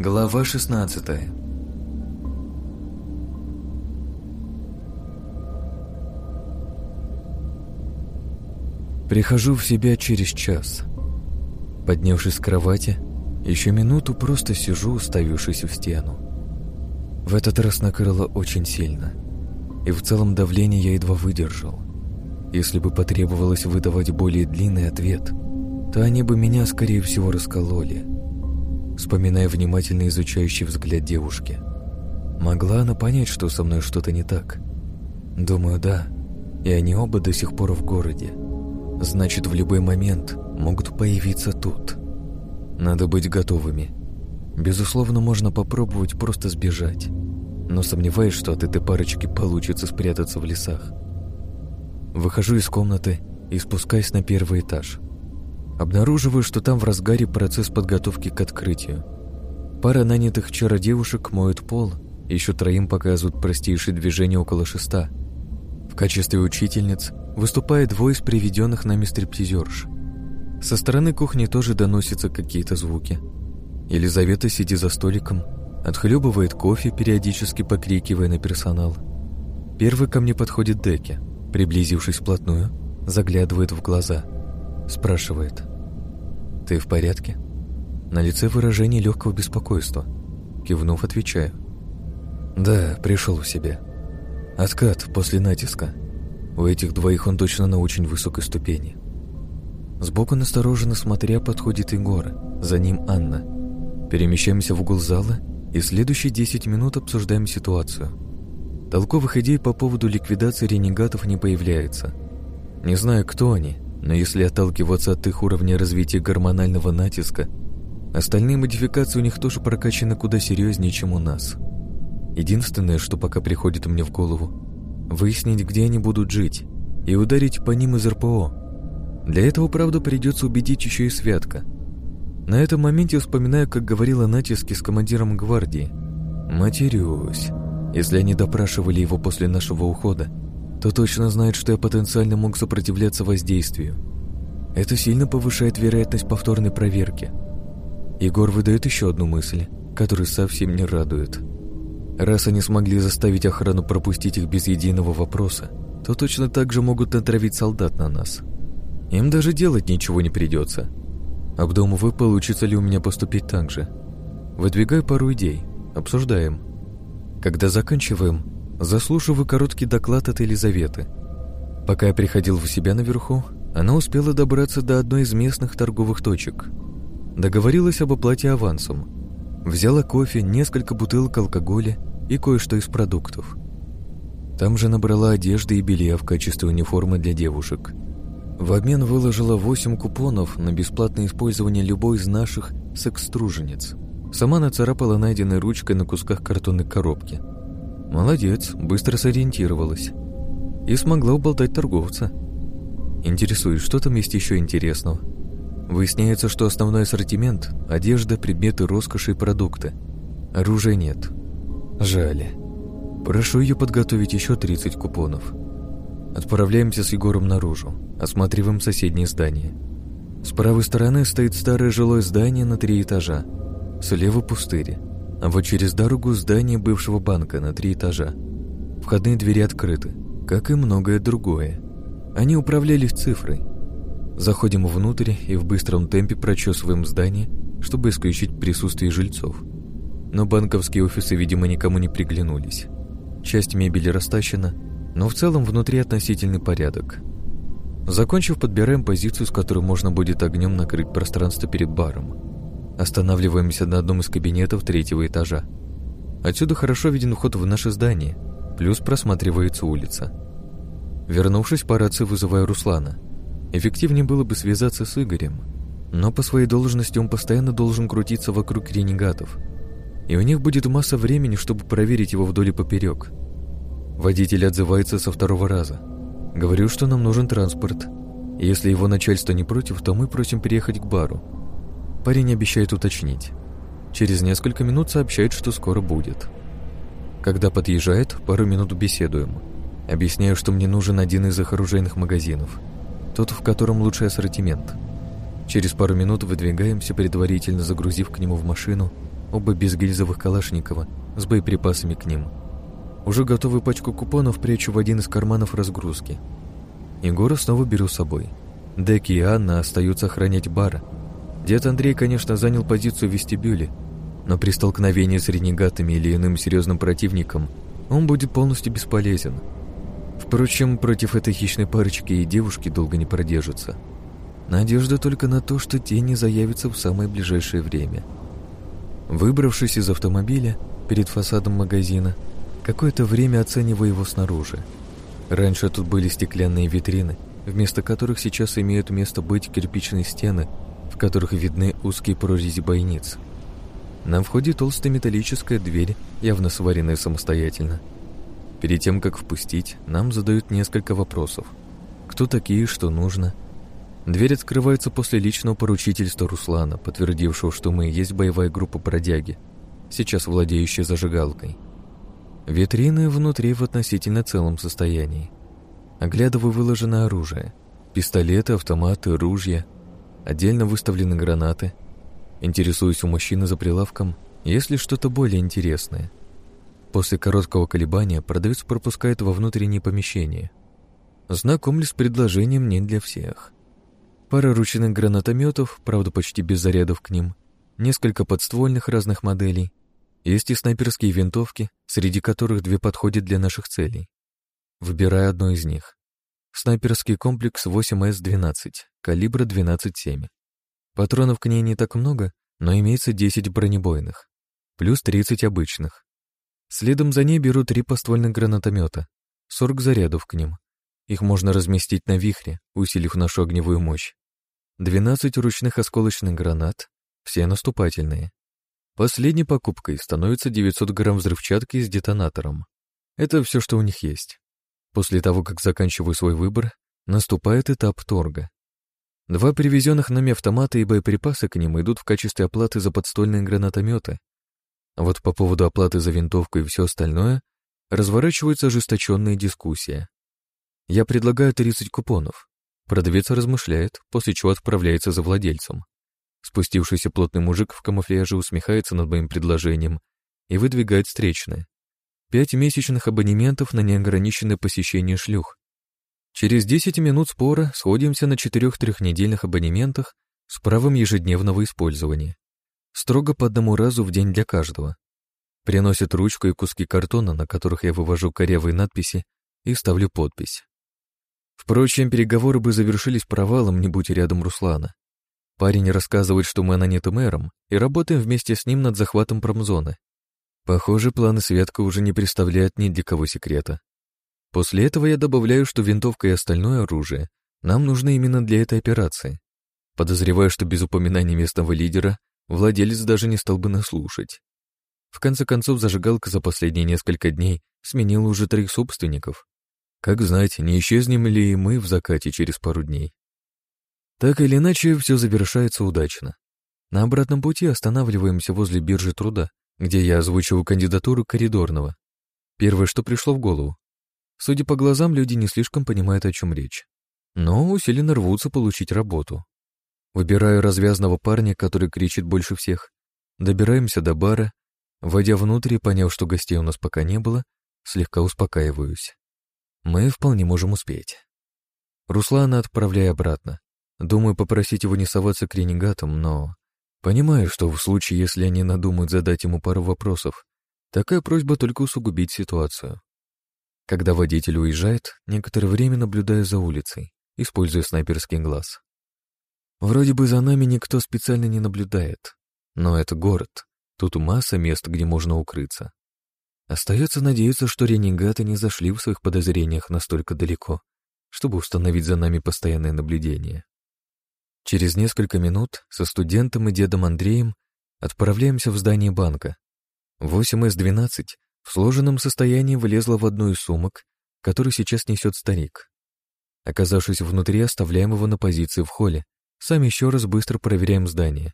Глава 16 Прихожу в себя через час. Поднявшись с кровати, еще минуту просто сижу, уставившись в стену. В этот раз накрыло очень сильно, и в целом давление я едва выдержал. Если бы потребовалось выдавать более длинный ответ, то они бы меня, скорее всего, раскололи. Вспоминая внимательно изучающий взгляд девушки. Могла она понять, что со мной что-то не так? Думаю, да. И они оба до сих пор в городе. Значит, в любой момент могут появиться тут. Надо быть готовыми. Безусловно, можно попробовать просто сбежать. Но сомневаюсь, что от этой парочки получится спрятаться в лесах. Выхожу из комнаты и спускаюсь на первый этаж. Обнаруживаю, что там в разгаре процесс подготовки к открытию. Пара нанятых вчера девушек моют пол, еще троим показывают простейшие движения около шеста. В качестве учительниц выступает двое из приведенных нами стриптизерш. Со стороны кухни тоже доносятся какие-то звуки. Елизавета, сидя за столиком, отхлебывает кофе, периодически покрикивая на персонал. Первый ко мне подходит Деки, приблизившись вплотную, заглядывает в глаза, спрашивает. «Ты в порядке?» На лице выражение легкого беспокойства. Кивнув, отвечаю. «Да, пришел в себя. Откат после натиска. У этих двоих он точно на очень высокой ступени. Сбоку настороженно смотря подходит Егор, за ним Анна. Перемещаемся в угол зала и следующие 10 минут обсуждаем ситуацию. Толковых идей по поводу ликвидации ренегатов не появляется. Не знаю, кто они, но если отталкиваться от их уровня развития гормонального натиска, остальные модификации у них тоже прокачаны куда серьезнее, чем у нас. Единственное, что пока приходит мне в голову, выяснить, где они будут жить, и ударить по ним из РПО. Для этого, правда, придется убедить еще и Святка. На этом моменте вспоминаю, как говорила натиски с командиром гвардии. Матерюсь. Если они допрашивали его после нашего ухода, то точно знают, что я потенциально мог сопротивляться воздействию. Это сильно повышает вероятность повторной проверки. Егор выдает еще одну мысль, которая совсем не радует. Раз они смогли заставить охрану пропустить их без единого вопроса, то точно так же могут натравить солдат на нас. Им даже делать ничего не придется. Обдумываю, получится ли у меня поступить так же. Выдвигаю пару идей, обсуждаем. Когда заканчиваем, заслушиваю короткий доклад от Елизаветы. Пока я приходил в себя наверху, она успела добраться до одной из местных торговых точек. Договорилась об оплате авансом. Взяла кофе, несколько бутылок алкоголя и кое-что из продуктов. Там же набрала одежды и белья в качестве униформы для девушек. В обмен выложила 8 купонов на бесплатное использование любой из наших секс-стружениц. Сама нацарапала найденной ручкой на кусках картонной коробки. Молодец, быстро сориентировалась. И смогла уболтать торговца. Интересует, что там есть еще интересного? Выясняется, что основной ассортимент – одежда, предметы роскоши и продукты. Оружия нет. Жаль. Прошу ее подготовить еще 30 купонов. Отправляемся с Егором наружу, осматриваем соседнее здание. С правой стороны стоит старое жилое здание на три этажа. Слева пустыри. А вот через дорогу здание бывшего банка на три этажа. Входные двери открыты, как и многое другое. Они управляли цифрой. Заходим внутрь и в быстром темпе прочесываем здание, чтобы исключить присутствие жильцов но банковские офисы, видимо, никому не приглянулись. Часть мебели растащена, но в целом внутри относительный порядок. Закончив, подбираем позицию, с которой можно будет огнем накрыть пространство перед баром. Останавливаемся на одном из кабинетов третьего этажа. Отсюда хорошо виден вход в наше здание, плюс просматривается улица. Вернувшись по рации, вызываю Руслана. Эффективнее было бы связаться с Игорем, но по своей должности он постоянно должен крутиться вокруг ренегатов – и у них будет масса времени, чтобы проверить его вдоль и поперек. Водитель отзывается со второго раза. Говорю, что нам нужен транспорт. если его начальство не против, то мы просим приехать к бару. Парень обещает уточнить. Через несколько минут сообщает, что скоро будет. Когда подъезжает, пару минут беседуем. Объясняю, что мне нужен один из их оружейных магазинов. Тот, в котором лучший ассортимент. Через пару минут выдвигаемся, предварительно загрузив к нему в машину оба без гильзовых Калашникова, с боеприпасами к ним. Уже готовую пачку купонов прячу в один из карманов разгрузки. Егора снова беру с собой. Деки и Анна остаются охранять бар. Дед Андрей, конечно, занял позицию в вестибюле, но при столкновении с ренегатами или иным серьезным противником он будет полностью бесполезен. Впрочем, против этой хищной парочки и девушки долго не продержится. Надежда только на то, что те не заявятся в самое ближайшее время. Выбравшись из автомобиля перед фасадом магазина, какое-то время оцениваю его снаружи. Раньше тут были стеклянные витрины, вместо которых сейчас имеют место быть кирпичные стены, которых видны узкие прорези бойниц. На входе толстая металлическая дверь, явно сваренная самостоятельно. Перед тем, как впустить, нам задают несколько вопросов. Кто такие, что нужно – Дверь открывается после личного поручительства Руслана, подтвердившего, что мы и есть боевая группа бродяги, сейчас владеющая зажигалкой. Витрины внутри в относительно целом состоянии. Оглядываю выложенное оружие. Пистолеты, автоматы, ружья. Отдельно выставлены гранаты. Интересуюсь у мужчины за прилавком, есть ли что-то более интересное. После короткого колебания продавец пропускает во внутреннее помещение. Знакомлюсь с предложением не для всех. Пара ручных гранатометов, правда почти без зарядов к ним, несколько подствольных разных моделей, есть и снайперские винтовки, среди которых две подходят для наших целей. Выбираю одну из них. Снайперский комплекс 8С-12, калибра 12,7. Патронов к ней не так много, но имеется 10 бронебойных, плюс 30 обычных. Следом за ней беру три поствольных гранатомета, 40 зарядов к ним. Их можно разместить на вихре, усилив нашу огневую мощь. 12 ручных осколочных гранат, все наступательные. Последней покупкой становится 900 грамм взрывчатки с детонатором. Это все, что у них есть. После того, как заканчиваю свой выбор, наступает этап торга. Два привезенных нами автомата и боеприпасы к ним идут в качестве оплаты за подстольные гранатометы. А вот по поводу оплаты за винтовку и все остальное разворачивается ожесточенная дискуссия. Я предлагаю 30 купонов. Продавец размышляет, после чего отправляется за владельцем. Спустившийся плотный мужик в камуфляже усмехается над моим предложением и выдвигает встречное. Пять месячных абонементов на неограниченное посещение шлюх. Через 10 минут спора сходимся на четырех трехнедельных абонементах с правом ежедневного использования. Строго по одному разу в день для каждого. Приносят ручку и куски картона, на которых я вывожу корявые надписи и ставлю подпись. Впрочем, переговоры бы завершились провалом, не будь рядом Руслана. Парень рассказывает, что мы нанятым мэром и работаем вместе с ним над захватом промзоны. Похоже, планы Светка уже не представляют ни для кого секрета. После этого я добавляю, что винтовка и остальное оружие нам нужны именно для этой операции. Подозреваю, что без упоминания местного лидера владелец даже не стал бы нас слушать. В конце концов, зажигалка за последние несколько дней сменила уже троих собственников. Как знать, не исчезнем ли и мы в закате через пару дней. Так или иначе, все завершается удачно. На обратном пути останавливаемся возле биржи труда, где я озвучиваю кандидатуру коридорного. Первое, что пришло в голову. Судя по глазам, люди не слишком понимают, о чем речь. Но усиленно рвутся получить работу. Выбираю развязного парня, который кричит больше всех. Добираемся до бара. Войдя внутрь и поняв, что гостей у нас пока не было, слегка успокаиваюсь. Мы вполне можем успеть. Руслана отправляй обратно. Думаю попросить его не соваться к ренегатам, но... Понимаю, что в случае, если они надумают задать ему пару вопросов, такая просьба только усугубит ситуацию. Когда водитель уезжает, некоторое время наблюдаю за улицей, используя снайперский глаз. Вроде бы за нами никто специально не наблюдает, но это город, тут масса мест, где можно укрыться. Остается надеяться, что ренегаты не зашли в своих подозрениях настолько далеко, чтобы установить за нами постоянное наблюдение. Через несколько минут со студентом и дедом Андреем отправляемся в здание банка. 8С-12 в сложенном состоянии вылезла в одну из сумок, которую сейчас несет старик. Оказавшись внутри, оставляем его на позиции в холле, сами еще раз быстро проверяем здание.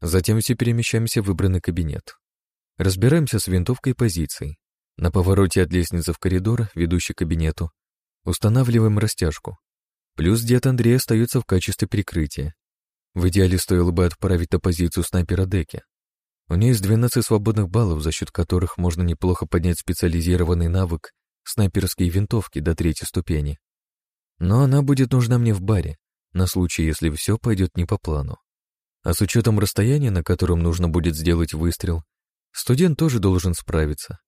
Затем все перемещаемся в выбранный кабинет. Разбираемся с винтовкой позиций. На повороте от лестницы в коридор, ведущий к кабинету, устанавливаем растяжку. Плюс дед Андрей остается в качестве прикрытия. В идеале стоило бы отправить на позицию снайпера Деки. У нее есть 12 свободных баллов, за счет которых можно неплохо поднять специализированный навык снайперские винтовки до третьей ступени. Но она будет нужна мне в баре, на случай, если все пойдет не по плану. А с учетом расстояния, на котором нужно будет сделать выстрел, студент тоже должен справиться.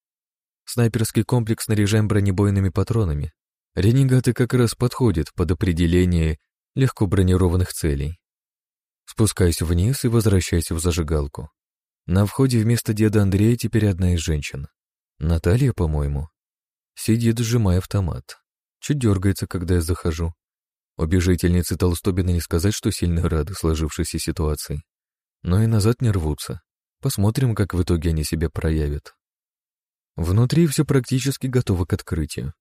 Снайперский комплекс снаряжаем бронебойными патронами. Ренегаты как раз подходят под определение легко бронированных целей. Спускаюсь вниз и возвращаюсь в зажигалку. На входе вместо деда Андрея теперь одна из женщин. Наталья, по-моему. Сидит, сжимая автомат. Чуть дергается, когда я захожу. Обе жительницы Толстобина не сказать, что сильно рады сложившейся ситуации. Но и назад не рвутся. Посмотрим, как в итоге они себя проявят. Внутри все практически готово к открытию.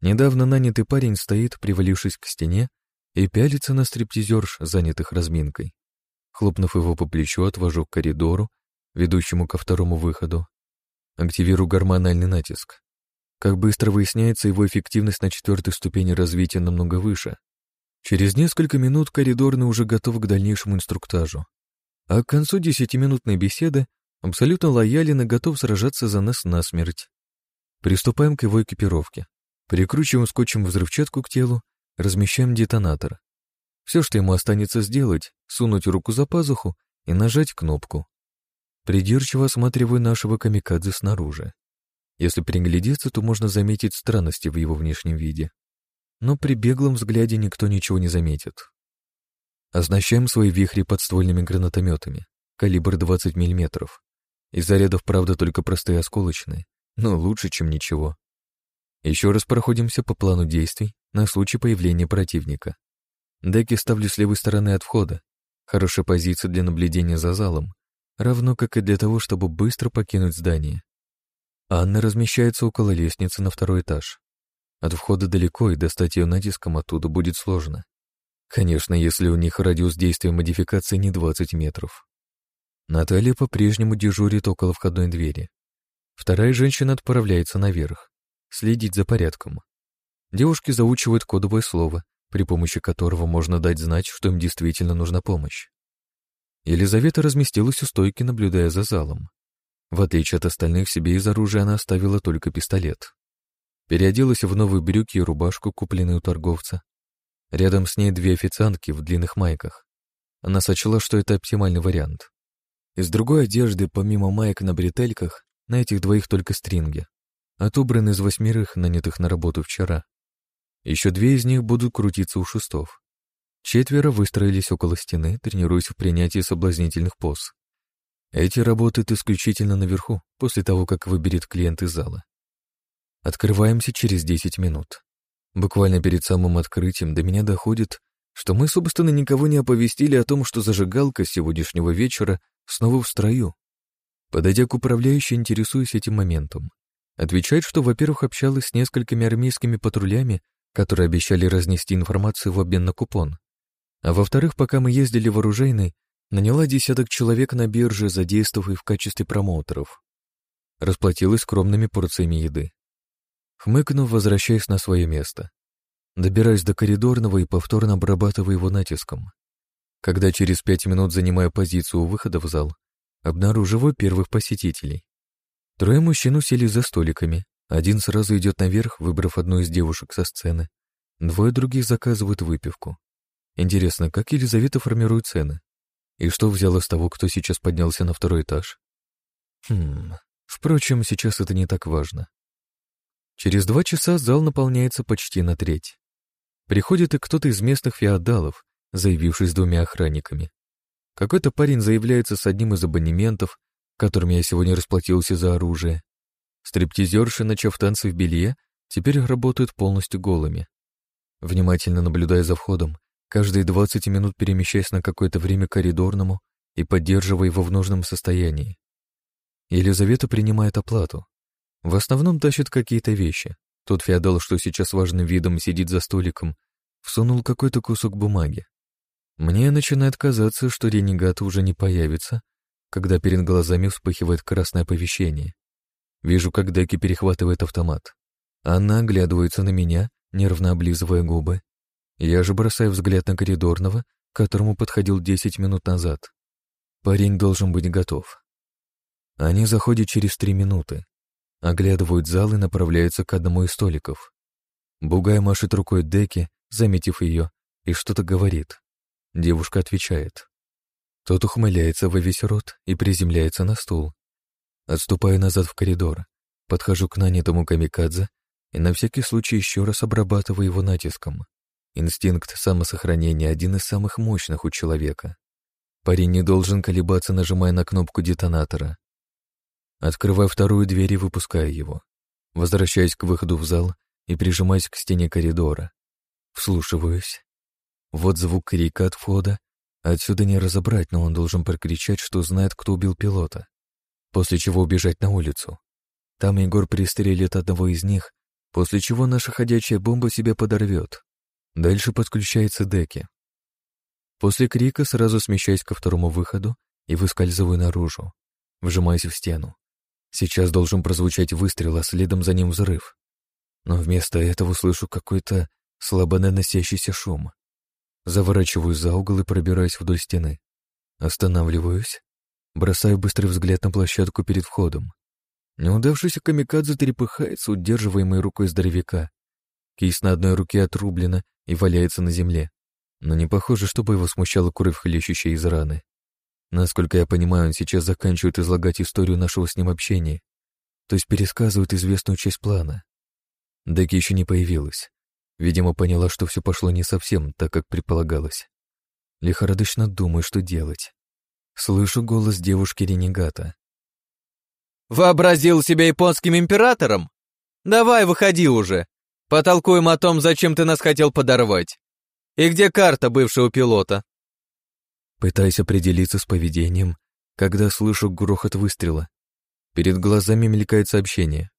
Недавно нанятый парень стоит, привалившись к стене, и пялится на стриптизерш, занятых разминкой. Хлопнув его по плечу, отвожу к коридору, ведущему ко второму выходу. Активирую гормональный натиск. Как быстро выясняется, его эффективность на четвертой ступени развития намного выше. Через несколько минут коридорный уже готов к дальнейшему инструктажу. А к концу десятиминутной беседы абсолютно лоялен и готов сражаться за нас насмерть. Приступаем к его экипировке. Прикручиваем скотчем взрывчатку к телу, размещаем детонатор. Все, что ему останется сделать, сунуть руку за пазуху и нажать кнопку. Придирчиво осматриваю нашего камикадзе снаружи. Если приглядеться, то можно заметить странности в его внешнем виде но при беглом взгляде никто ничего не заметит. Оснащаем свои вихри подствольными гранатометами, калибр 20 мм. Из зарядов, правда, только простые осколочные, но лучше, чем ничего. Еще раз проходимся по плану действий на случай появления противника. Деки ставлю с левой стороны от входа. Хорошая позиция для наблюдения за залом, равно как и для того, чтобы быстро покинуть здание. Анна размещается около лестницы на второй этаж. От входа далеко, и достать ее натиском оттуда будет сложно. Конечно, если у них радиус действия модификации не 20 метров. Наталья по-прежнему дежурит около входной двери. Вторая женщина отправляется наверх, следить за порядком. Девушки заучивают кодовое слово, при помощи которого можно дать знать, что им действительно нужна помощь. Елизавета разместилась у стойки, наблюдая за залом. В отличие от остальных, себе из оружия она оставила только пистолет. Переоделась в новые брюки и рубашку, купленные у торговца. Рядом с ней две официантки в длинных майках. Она сочла, что это оптимальный вариант. Из другой одежды, помимо маек на бретельках, на этих двоих только стринги. Отобраны из восьмерых, нанятых на работу вчера. Еще две из них будут крутиться у шестов. Четверо выстроились около стены, тренируясь в принятии соблазнительных поз. Эти работают исключительно наверху, после того, как выберет клиент из зала. Открываемся через 10 минут. Буквально перед самым открытием до меня доходит, что мы, собственно, никого не оповестили о том, что зажигалка сегодняшнего вечера снова в строю. Подойдя к управляющей, интересуюсь этим моментом. Отвечает, что, во-первых, общалась с несколькими армейскими патрулями, которые обещали разнести информацию в обмен на купон. А во-вторых, пока мы ездили в оружейный, наняла десяток человек на бирже, задействовав их в качестве промоутеров. Расплатилась скромными порциями еды. Хмыкнув, возвращаясь на свое место. Добираюсь до коридорного и повторно обрабатываю его натиском. Когда через пять минут занимаю позицию у выхода в зал, обнаруживаю первых посетителей. Трое мужчин усели за столиками. Один сразу идет наверх, выбрав одну из девушек со сцены. Двое других заказывают выпивку. Интересно, как Елизавета формирует цены? И что взяла с того, кто сейчас поднялся на второй этаж? Хм, впрочем, сейчас это не так важно. Через два часа зал наполняется почти на треть. Приходит и кто-то из местных феодалов, заявившись двумя охранниками. Какой-то парень заявляется с одним из абонементов, которым я сегодня расплатился за оружие. Стриптизерши, начав танцы в белье, теперь работают полностью голыми. Внимательно наблюдая за входом, каждые 20 минут перемещаясь на какое-то время к коридорному и поддерживая его в нужном состоянии. Елизавета принимает оплату. В основном тащит какие-то вещи. Тот феодал, что сейчас важным видом сидит за столиком, всунул какой-то кусок бумаги. Мне начинает казаться, что ренегат уже не появится, когда перед глазами вспыхивает красное оповещение. Вижу, как Деки перехватывает автомат. Она оглядывается на меня, нервно облизывая губы. Я же бросаю взгляд на коридорного, к которому подходил 10 минут назад. Парень должен быть готов. Они заходят через три минуты, оглядывают зал и направляются к одному из столиков. Бугай машет рукой Деки, заметив ее, и что-то говорит. Девушка отвечает. Тот ухмыляется во весь рот и приземляется на стул. Отступаю назад в коридор, подхожу к нанятому камикадзе и на всякий случай еще раз обрабатываю его натиском. Инстинкт самосохранения один из самых мощных у человека. Парень не должен колебаться, нажимая на кнопку детонатора. Открываю вторую дверь и выпускаю его. Возвращаюсь к выходу в зал и прижимаюсь к стене коридора. Вслушиваюсь. Вот звук крика от входа. Отсюда не разобрать, но он должен прокричать, что знает, кто убил пилота. После чего убежать на улицу. Там Егор пристрелит одного из них, после чего наша ходячая бомба себя подорвет. Дальше подключается Деки. После крика сразу смещаюсь ко второму выходу и выскальзываю наружу, вжимаясь в стену. Сейчас должен прозвучать выстрел, а следом за ним взрыв. Но вместо этого слышу какой-то слабо наносящийся шум. Заворачиваю за угол и пробираюсь вдоль стены. Останавливаюсь. Бросаю быстрый взгляд на площадку перед входом. Неудавшийся камикадзе трепыхается, удерживаемый рукой здоровяка. Кисть на одной руке отрублена и валяется на земле. Но не похоже, чтобы его смущала кровь, хлещущая из раны. Насколько я понимаю, он сейчас заканчивает излагать историю нашего с ним общения, то есть пересказывает известную часть плана. Деки еще не появилась. Видимо, поняла, что все пошло не совсем так, как предполагалось. Лихорадочно думаю, что делать. Слышу голос девушки-ренегата. «Вообразил себя японским императором? Давай, выходи уже. Потолкуем о том, зачем ты нас хотел подорвать. И где карта бывшего пилота?» Пытаюсь определиться с поведением, когда слышу грохот выстрела. Перед глазами мелькает сообщение.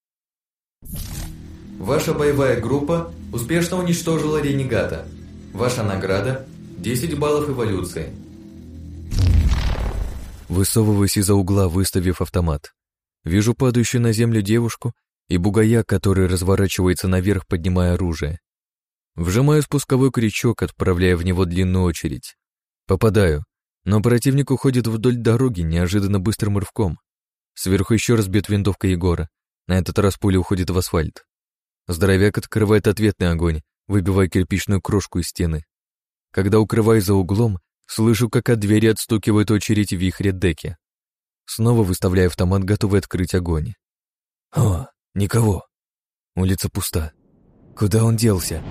Ваша боевая группа успешно уничтожила ренегата. Ваша награда – 10 баллов эволюции. Высовываюсь из-за угла, выставив автомат. Вижу падающую на землю девушку и бугая, который разворачивается наверх, поднимая оружие. Вжимаю спусковой крючок, отправляя в него длинную очередь. Попадаю, но противник уходит вдоль дороги неожиданно быстрым рывком. Сверху еще раз бьет винтовка Егора. На этот раз пуля уходит в асфальт. Здоровяк открывает ответный огонь, выбивая кирпичную крошку из стены. Когда укрываюсь за углом, слышу, как от двери отстукивает очередь в вихре деки. Снова выставляю автомат, готовый открыть огонь. О, никого. Улица пуста. Куда он делся?